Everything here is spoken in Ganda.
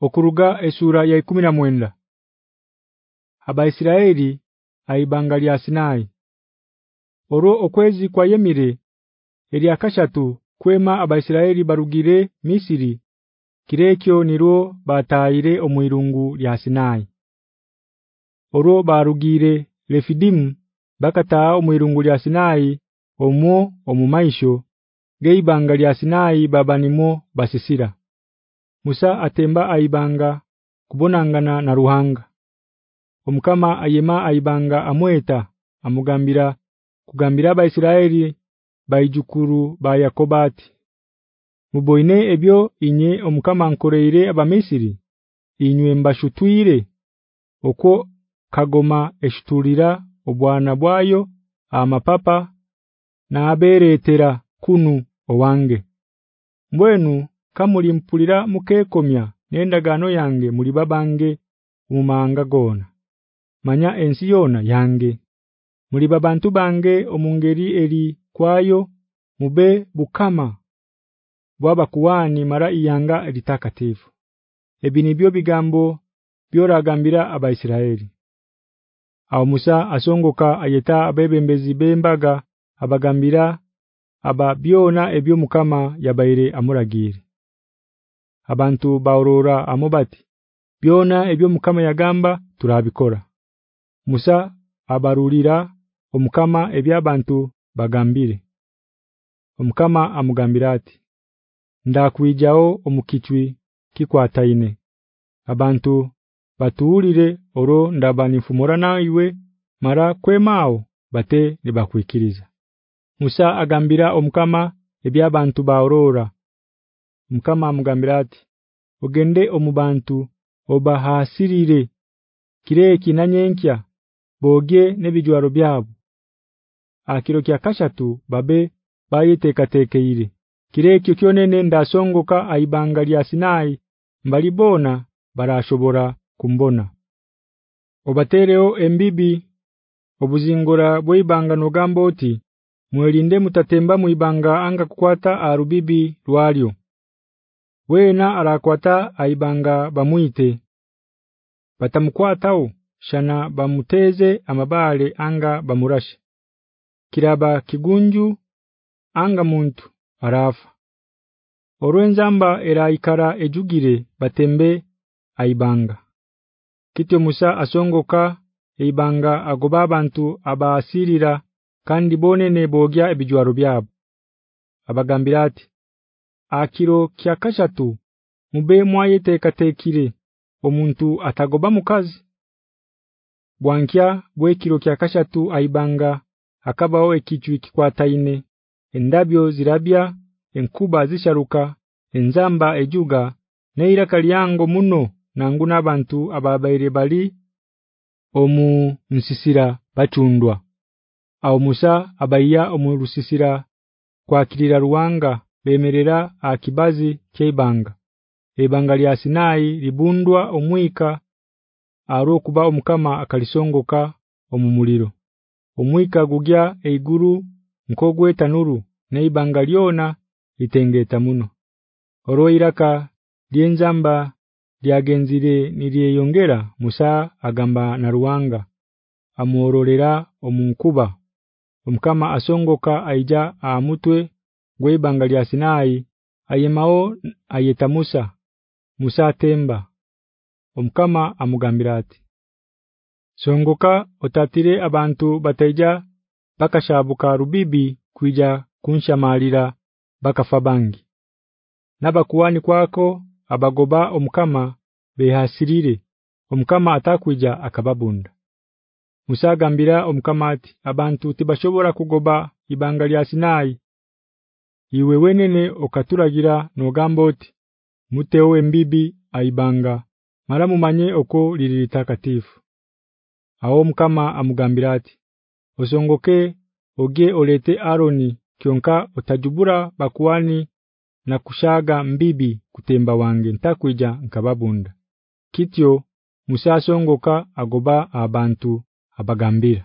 okuruga esura ya 19 Abaisiraeli aibanga lya Sinai Oro okwezi kwa yemire eri akashatu kwema abaisiraeli barugire Misiri kirekyo niro bataire omwirungu lya Sinai Oro barugire Refidim bakataa omwirungu lya Sinai omwo omumaisho geibanga lya Sinai babanimo basisira Musa atemba aibanga kubonangana na ruhanga. Omukama ayema aibanga amweta amugambira kugambira abaisiraeli bayijukuru ba Yakobati. Muboine ebyo inye omukama nkoreere abamisiri inywe mbashutwire okwo kagoma eshutulira obwana bwayo amapapa na aberetera kunu owange. Mbwenu kamuli mpulira mukekomya nendagano yange muri babange umanga gona. Manya ensi yona yange. Muri babantu bange omungeri eri kwayo mube bukama bwaba kuwani mara iyanga litakatifu ebinibyo bigambo byoragambira abaisiraeli. Aho Musa asongoka ayeta abebembezi bembaga abagambira aba byona ebyo mukama yabaire amuragire Abantu baurora amobati byona ebyo mukama yagamba turabikora. Musa abarulira omukama ebyabantu bagambire. Omukama amugambira ati Ndakwijao omukichwi kikwataine. Abantu batuulire oro ndabani fumora naiwe mara kwemao bate nibakwikiriza. Musa agambira omukama ebyabantu baurora Mukama amugambira ati ogende omubantu obahasirire. Kireki nanyenkya boge nebijwaro byabo akiro kya kashatu babe bayitekatekeire kireki kyonene ndasongoka aibanga lya Sinai mbalibona barashobora kumbona. Obatereo embibi obuzingora bweibanga nogamboti mwelinde mutatemba muibanga anga kukwata arubibi lwalyo Wena arakwata aibanga bamwite. Batamkwatao shana bamuteze amabale anga bamurashe. Kiraba kigunju anga muntu arafa. Orwenzamba era ikara ejugire batembe aibanga. Kityo Musa asongoka eibanga agoba abantu abaasirira kandi bone nebogya ebijwaro byabo. Abagambira ati akiro kyakashatu mube mwayete katekire omuntu atagoba mukazi? Bwankya bwekiro kyakashatu aibanga akabao ekichwi kikwataine endabyo zirabya enkuba zisharuka enzamba ejuga neira kalyango muno nangu nabantu ababaire bali omu nsisira bachundwa au Musa abaiya omu rusisira kwakirira ruwanga bemerera akibazi keibanga ebanga lya Sinai libundwa omwika aro kuba omukama akalisongoka omumuliro. Omwika gugya eiguru nkogwe tanuru neibanga lyona litengeta muno. Oroiraka lienzamba lyagenzire niliyeyongera Musa agamba na ruwanga amuorolera omunkuba. Omkama asongoka aija amutwe gwebanga lya Sinai ayemao ayeta Musa Musa temba omkama amugambira ati Songoka otatire abantu bataija bakashabuka rubibi kuija kunshamalira bakafabangi Nabakuwani kwako abagoba omkama behasirire. Omkama atakwija akababunda. Musagambira omkamati abantu tibashobora kugoba ibanga lya Sinai iwe wenene okaturagira nogamboti muteo mbibi aibanga mara mumanye oko lilitakatifu takatifu Aho mkama amugambira ati Osongoke oge olete Aroni kyonka otajubura bakuwani na kushaga mbibi kutemba wange ntakwija nkababunda. Kityo musasongoka agoba abantu abagambira